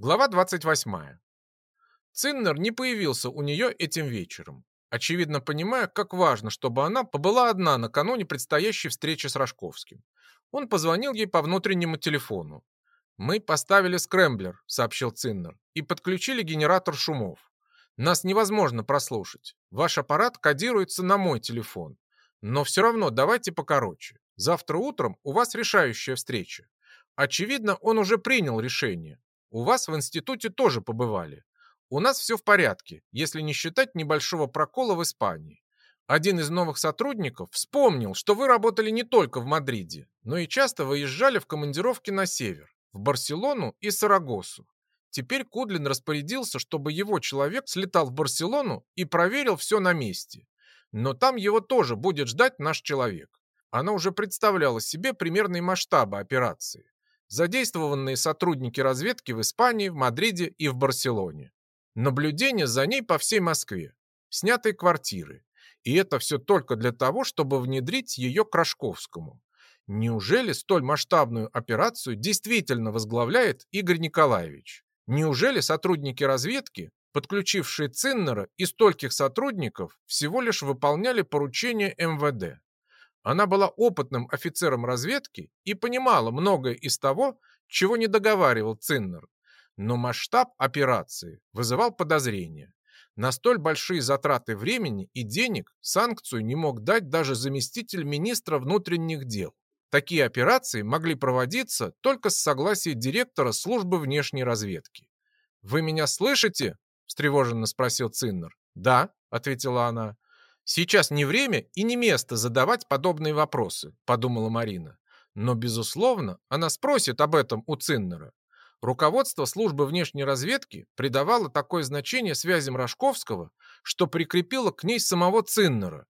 Глава 28. Циннер не появился у нее этим вечером, очевидно понимая, как важно, чтобы она побыла одна накануне предстоящей встречи с Рожковским. Он позвонил ей по внутреннему телефону. «Мы поставили скрэмблер», — сообщил Циннер, «и подключили генератор шумов. Нас невозможно прослушать. Ваш аппарат кодируется на мой телефон. Но все равно давайте покороче. Завтра утром у вас решающая встреча. Очевидно, он уже принял решение. У вас в институте тоже побывали. У нас все в порядке, если не считать небольшого прокола в Испании. Один из новых сотрудников вспомнил, что вы работали не только в Мадриде, но и часто выезжали в командировки на север, в Барселону и Сарагосу. Теперь Кудлин распорядился, чтобы его человек слетал в Барселону и проверил все на месте. Но там его тоже будет ждать наш человек. Она уже представляла себе примерные масштабы операции задействованные сотрудники разведки в Испании, в Мадриде и в Барселоне. Наблюдение за ней по всей Москве, снятые квартиры. И это все только для того, чтобы внедрить ее к Рожковскому. Неужели столь масштабную операцию действительно возглавляет Игорь Николаевич? Неужели сотрудники разведки, подключившие Циннера и стольких сотрудников, всего лишь выполняли поручения МВД? Она была опытным офицером разведки и понимала многое из того, чего не договаривал Циннер. Но масштаб операции вызывал подозрения. На столь большие затраты времени и денег санкцию не мог дать даже заместитель министра внутренних дел. Такие операции могли проводиться только с согласия директора службы внешней разведки. «Вы меня слышите?» – встревоженно спросил Циннер. «Да», – ответила она. Сейчас не время и не место задавать подобные вопросы, подумала Марина. Но, безусловно, она спросит об этом у Циннера. Руководство службы внешней разведки придавало такое значение связям Рожковского, что прикрепило к ней самого Циннера.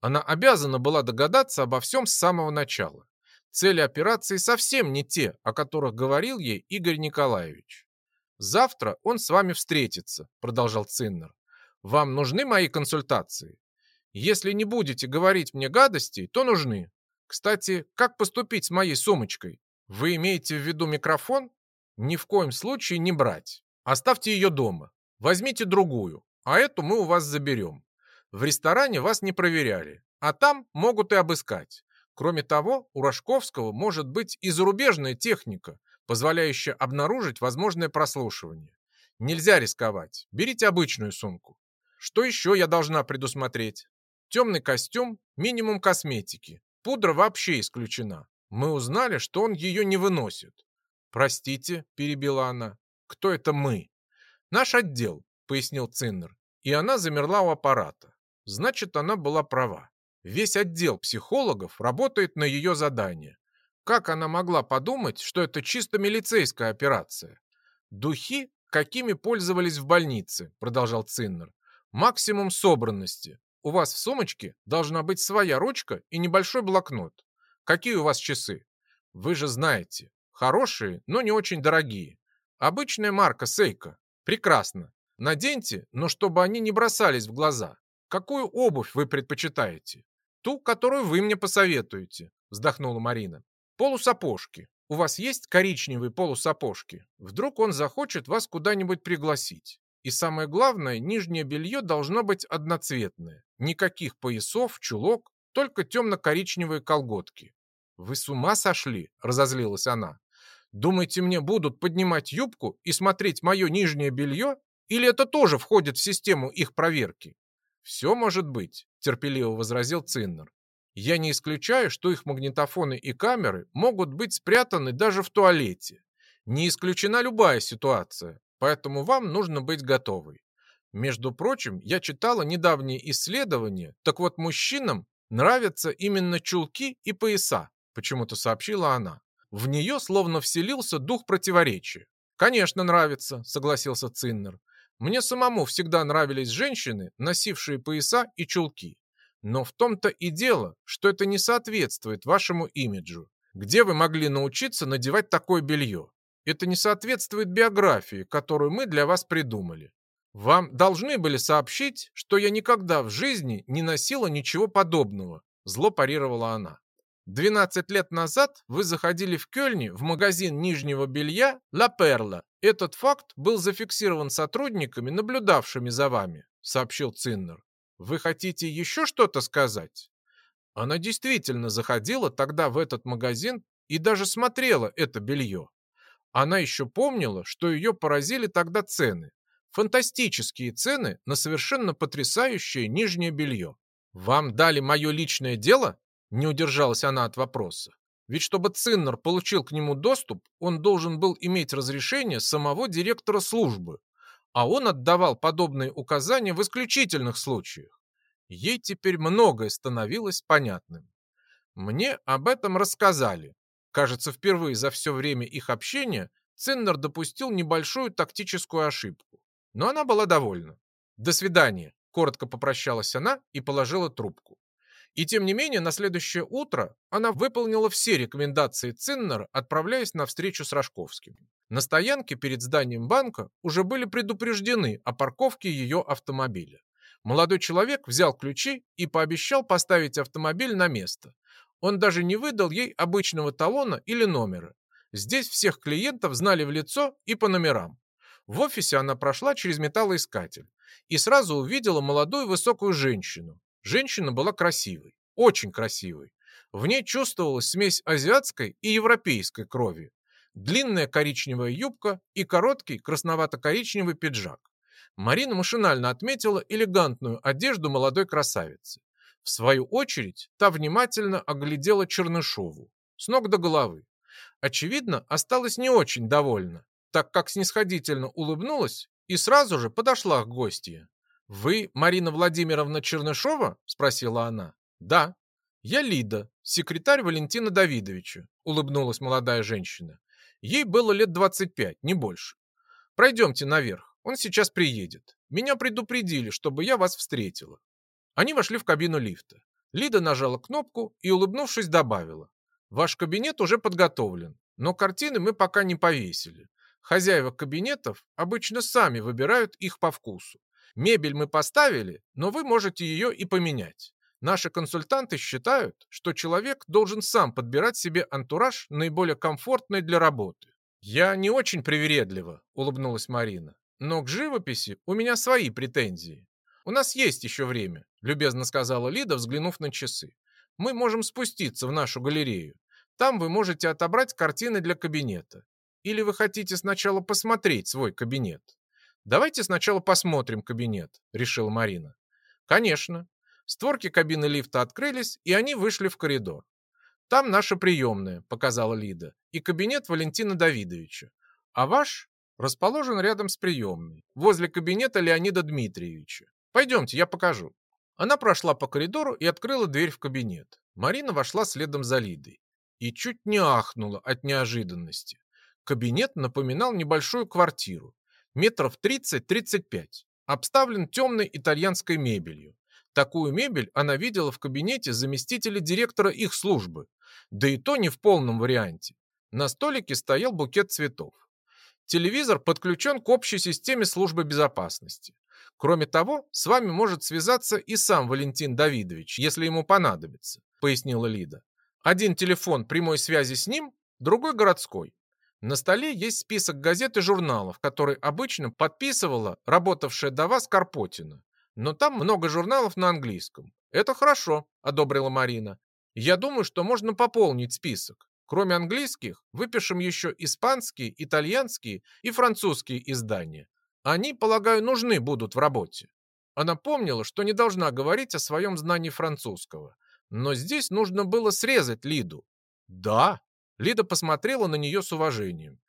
Она обязана была догадаться обо всем с самого начала. Цели операции совсем не те, о которых говорил ей Игорь Николаевич. «Завтра он с вами встретится», — продолжал Циннер. «Вам нужны мои консультации? Если не будете говорить мне гадостей, то нужны. Кстати, как поступить с моей сумочкой? Вы имеете в виду микрофон? Ни в коем случае не брать. Оставьте ее дома. Возьмите другую, а эту мы у вас заберем. В ресторане вас не проверяли, а там могут и обыскать. Кроме того, у Рожковского может быть и зарубежная техника, позволяющая обнаружить возможное прослушивание. Нельзя рисковать. Берите обычную сумку. Что еще я должна предусмотреть? Темный костюм, минимум косметики. Пудра вообще исключена. Мы узнали, что он ее не выносит. «Простите», — перебила она, — «кто это мы?» «Наш отдел», — пояснил Циннер. И она замерла у аппарата. Значит, она была права. Весь отдел психологов работает на ее задание. Как она могла подумать, что это чисто милицейская операция? «Духи, какими пользовались в больнице», — продолжал Циннер. «Максимум собранности. У вас в сумочке должна быть своя ручка и небольшой блокнот. Какие у вас часы? Вы же знаете. Хорошие, но не очень дорогие. Обычная марка Сейка. Прекрасно. Наденьте, но чтобы они не бросались в глаза. Какую обувь вы предпочитаете? Ту, которую вы мне посоветуете, вздохнула Марина. Полусапожки. У вас есть коричневые полусапожки? Вдруг он захочет вас куда-нибудь пригласить. И самое главное, нижнее белье должно быть одноцветное. Никаких поясов, чулок, только темно-коричневые колготки. «Вы с ума сошли?» – разозлилась она. «Думаете, мне будут поднимать юбку и смотреть мое нижнее белье? Или это тоже входит в систему их проверки?» «Все может быть», – терпеливо возразил Циннер. «Я не исключаю, что их магнитофоны и камеры могут быть спрятаны даже в туалете. Не исключена любая ситуация. Поэтому вам нужно быть готовой. Между прочим, я читала недавние исследования, так вот мужчинам нравятся именно чулки и пояса, почему-то сообщила она. В нее словно вселился дух противоречия. «Конечно, нравится», — согласился Циннер. «Мне самому всегда нравились женщины, носившие пояса и чулки. Но в том-то и дело, что это не соответствует вашему имиджу. Где вы могли научиться надевать такое белье? Это не соответствует биографии, которую мы для вас придумали. Вам должны были сообщить, что я никогда в жизни не носила ничего подобного, зло парировала она. 12 лет назад вы заходили в Кёльне в магазин нижнего белья «Ла Перла». Этот факт был зафиксирован сотрудниками, наблюдавшими за вами», — сообщил Циннер. «Вы хотите еще что-то сказать?» Она действительно заходила тогда в этот магазин и даже смотрела это белье. Она еще помнила, что ее поразили тогда цены. Фантастические цены на совершенно потрясающее нижнее белье. «Вам дали мое личное дело?» Не удержалась она от вопроса. Ведь чтобы Циннер получил к нему доступ, он должен был иметь разрешение самого директора службы, а он отдавал подобные указания в исключительных случаях. Ей теперь многое становилось понятным. Мне об этом рассказали. Кажется, впервые за все время их общения Циннер допустил небольшую тактическую ошибку. Но она была довольна. «До свидания», — коротко попрощалась она и положила трубку. И тем не менее, на следующее утро она выполнила все рекомендации Циннера, отправляясь на встречу с Рожковским. На стоянке перед зданием банка уже были предупреждены о парковке ее автомобиля. Молодой человек взял ключи и пообещал поставить автомобиль на место. Он даже не выдал ей обычного талона или номера. Здесь всех клиентов знали в лицо и по номерам. В офисе она прошла через металлоискатель и сразу увидела молодую высокую женщину, Женщина была красивой, очень красивой. В ней чувствовалась смесь азиатской и европейской крови. Длинная коричневая юбка и короткий красновато-коричневый пиджак. Марина машинально отметила элегантную одежду молодой красавицы. В свою очередь, та внимательно оглядела Чернышову, с ног до головы. Очевидно, осталась не очень довольна, так как снисходительно улыбнулась и сразу же подошла к гостье. «Вы Марина Владимировна Чернышова?» – спросила она. «Да». «Я Лида, секретарь Валентина Давидовича», – улыбнулась молодая женщина. Ей было лет 25, не больше. «Пройдемте наверх, он сейчас приедет. Меня предупредили, чтобы я вас встретила». Они вошли в кабину лифта. Лида нажала кнопку и, улыбнувшись, добавила. «Ваш кабинет уже подготовлен, но картины мы пока не повесили. Хозяева кабинетов обычно сами выбирают их по вкусу. Мебель мы поставили, но вы можете ее и поменять. Наши консультанты считают, что человек должен сам подбирать себе антураж наиболее комфортный для работы. Я не очень привередлива, улыбнулась Марина. Но к живописи у меня свои претензии. У нас есть еще время, любезно сказала Лида, взглянув на часы. Мы можем спуститься в нашу галерею. Там вы можете отобрать картины для кабинета. Или вы хотите сначала посмотреть свой кабинет? «Давайте сначала посмотрим кабинет», — решила Марина. «Конечно». Створки кабины лифта открылись, и они вышли в коридор. «Там наша приемная», — показала Лида, «и кабинет Валентина Давидовича. А ваш расположен рядом с приемной, возле кабинета Леонида Дмитриевича. Пойдемте, я покажу». Она прошла по коридору и открыла дверь в кабинет. Марина вошла следом за Лидой и чуть не ахнула от неожиданности. Кабинет напоминал небольшую квартиру, метров 30-35, обставлен темной итальянской мебелью. Такую мебель она видела в кабинете заместителя директора их службы, да и то не в полном варианте. На столике стоял букет цветов. Телевизор подключен к общей системе службы безопасности. Кроме того, с вами может связаться и сам Валентин Давидович, если ему понадобится, пояснила Лида. Один телефон прямой связи с ним, другой городской. На столе есть список газет и журналов, который обычно подписывала работавшая до вас Карпотина. Но там много журналов на английском. Это хорошо, одобрила Марина. Я думаю, что можно пополнить список. Кроме английских, выпишем еще испанские, итальянские и французские издания. Они, полагаю, нужны будут в работе. Она помнила, что не должна говорить о своем знании французского. Но здесь нужно было срезать Лиду. Да, Лида посмотрела на нее с уважением.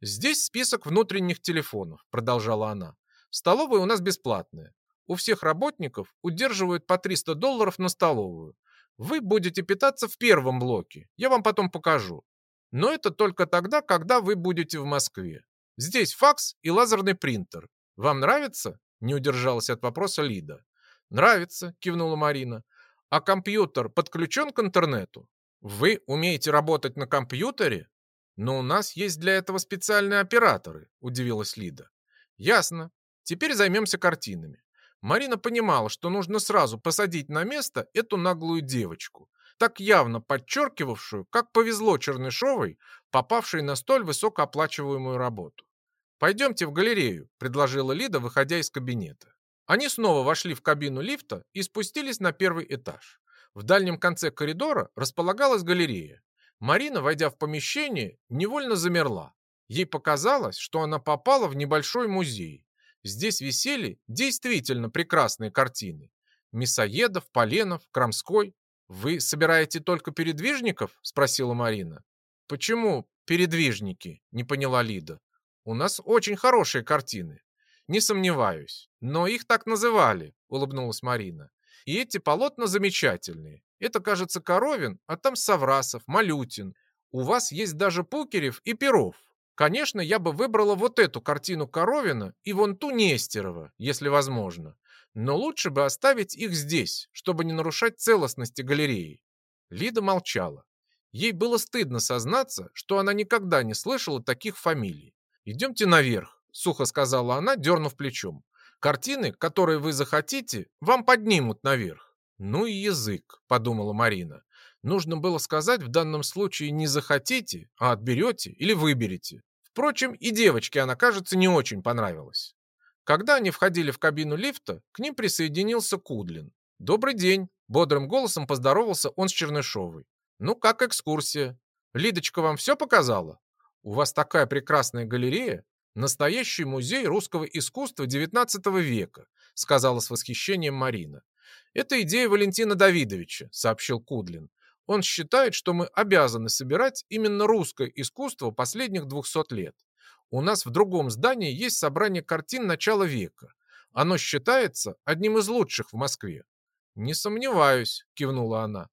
«Здесь список внутренних телефонов», — продолжала она. «Столовая у нас бесплатная. У всех работников удерживают по 300 долларов на столовую. Вы будете питаться в первом блоке, я вам потом покажу. Но это только тогда, когда вы будете в Москве. Здесь факс и лазерный принтер. Вам нравится?» — не удержалась от вопроса Лида. «Нравится», — кивнула Марина. «А компьютер подключен к интернету?» Вы умеете работать на компьютере? Но у нас есть для этого специальные операторы, удивилась Лида. Ясно. Теперь займемся картинами. Марина понимала, что нужно сразу посадить на место эту наглую девочку. так явно подчеркивавшую, как повезло Чернышовой, попавшей на столь высокооплачиваемую работу. «Пойдемте в галерею», – предложила Лида, выходя из кабинета. Они снова вошли в кабину лифта и спустились на первый этаж. В дальнем конце коридора располагалась галерея. Марина, войдя в помещение, невольно замерла. Ей показалось, что она попала в небольшой музей. Здесь висели действительно прекрасные картины. Мясоедов, Поленов, Крамской. «Вы собираете только передвижников?» – спросила Марина. «Почему передвижники?» – не поняла Лида. «У нас очень хорошие картины». «Не сомневаюсь. Но их так называли», – улыбнулась Марина. «И эти полотна замечательные. Это, кажется, Коровин, а там Саврасов, Малютин. У вас есть даже Пукерев и Перов. Конечно, я бы выбрала вот эту картину Коровина и вон ту Нестерова, если возможно. Но лучше бы оставить их здесь, чтобы не нарушать целостности галереи. Лида молчала. Ей было стыдно сознаться, что она никогда не слышала таких фамилий. «Идемте наверх», — сухо сказала она, дернув плечом. «Картины, которые вы захотите, вам поднимут наверх». «Ну и язык», — подумала Марина. Нужно было сказать в данном случае не захотите, а отберете или выберете. Впрочем, и девочке она, кажется, не очень понравилась. Когда они входили в кабину лифта, к ним присоединился Кудлин. «Добрый день!» – бодрым голосом поздоровался он с Чернышовой. «Ну, как экскурсия? Лидочка вам все показала? У вас такая прекрасная галерея. Настоящий музей русского искусства XIX века», – сказала с восхищением Марина. «Это идея Валентина Давидовича», – сообщил Кудлин. Он считает, что мы обязаны собирать именно русское искусство последних 200 лет. У нас в другом здании есть собрание картин начала века. Оно считается одним из лучших в Москве. Не сомневаюсь, кивнула она.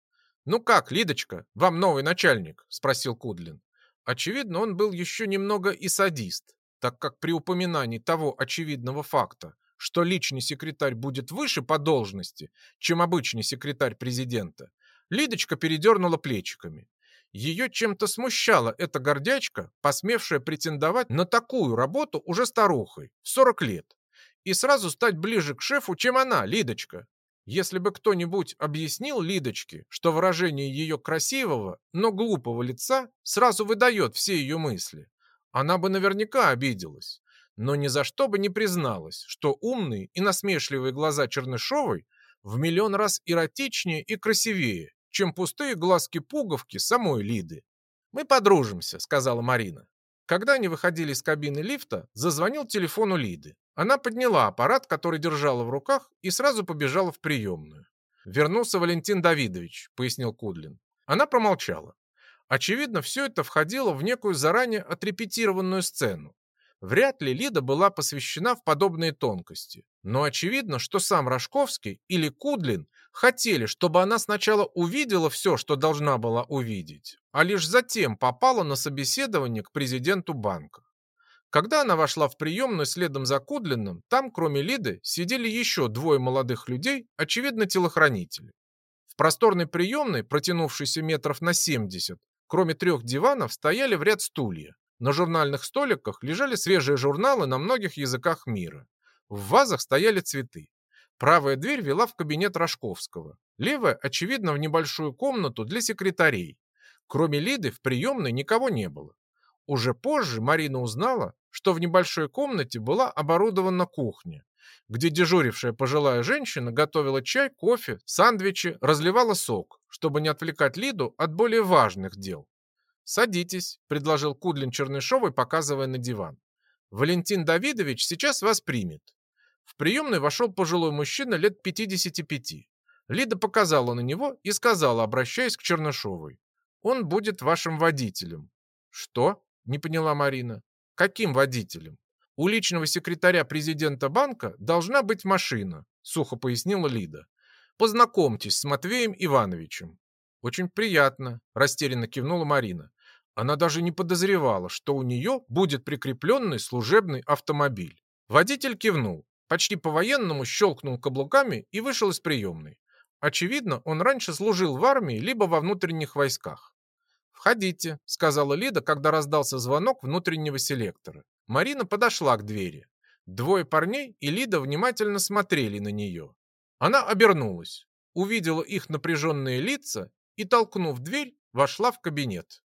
Ну как, Лидочка, вам новый начальник? спросил Кудлин. Очевидно, он был еще немного и садист, так как при упоминании того очевидного факта, что личный секретарь будет выше по должности, чем обычный секретарь президента, Лидочка передернула плечиками. Ее чем-то смущала эта гордячка, посмевшая претендовать на такую работу уже старухой, в 40 лет, и сразу стать ближе к шефу, чем она, Лидочка. Если бы кто-нибудь объяснил Лидочке, что выражение ее красивого, но глупого лица сразу выдает все ее мысли, она бы наверняка обиделась, но ни за что бы не призналась, что умные и насмешливые глаза Чернышовой в миллион раз эротичнее и красивее, чем пустые глазки-пуговки самой Лиды. «Мы подружимся», — сказала Марина. Когда они выходили из кабины лифта, зазвонил телефон у Лиды. Она подняла аппарат, который держала в руках, и сразу побежала в приемную. «Вернулся Валентин Давидович», — пояснил Кудлин. Она промолчала. Очевидно, все это входило в некую заранее отрепетированную сцену. Вряд ли Лида была посвящена в подобные тонкости. Но очевидно, что сам Рожковский или Кудлин хотели, чтобы она сначала увидела все, что должна была увидеть, а лишь затем попала на собеседование к президенту банка. Когда она вошла в приемную следом за Кудлиным, там, кроме Лиды, сидели еще двое молодых людей, очевидно, телохранители. В просторной приемной, протянувшейся метров на 70, кроме трех диванов, стояли в ряд стулья. На журнальных столиках лежали свежие журналы на многих языках мира. В вазах стояли цветы. Правая дверь вела в кабинет Рожковского. Левая, очевидно, в небольшую комнату для секретарей. Кроме Лиды в приемной никого не было. Уже позже Марина узнала, что в небольшой комнате была оборудована кухня, где дежурившая пожилая женщина готовила чай, кофе, сандвичи, разливала сок, чтобы не отвлекать Лиду от более важных дел. «Садитесь», — предложил Кудлин Чернышовой, показывая на диван. «Валентин Давидович сейчас вас примет». В приемный вошел пожилой мужчина лет 55. Лида показала на него и сказала, обращаясь к Чернышовой. «Он будет вашим водителем». «Что?» — не поняла Марина. «Каким водителем?» «У личного секретаря президента банка должна быть машина», — сухо пояснила Лида. «Познакомьтесь с Матвеем Ивановичем». «Очень приятно», — растерянно кивнула Марина. Она даже не подозревала, что у нее будет прикрепленный служебный автомобиль. Водитель кивнул, почти по-военному щелкнул каблуками и вышел из приемной. Очевидно, он раньше служил в армии либо во внутренних войсках. «Входите», — сказала Лида, когда раздался звонок внутреннего селектора. Марина подошла к двери. Двое парней и Лида внимательно смотрели на нее. Она обернулась, увидела их напряженные лица и, толкнув дверь, вошла в кабинет.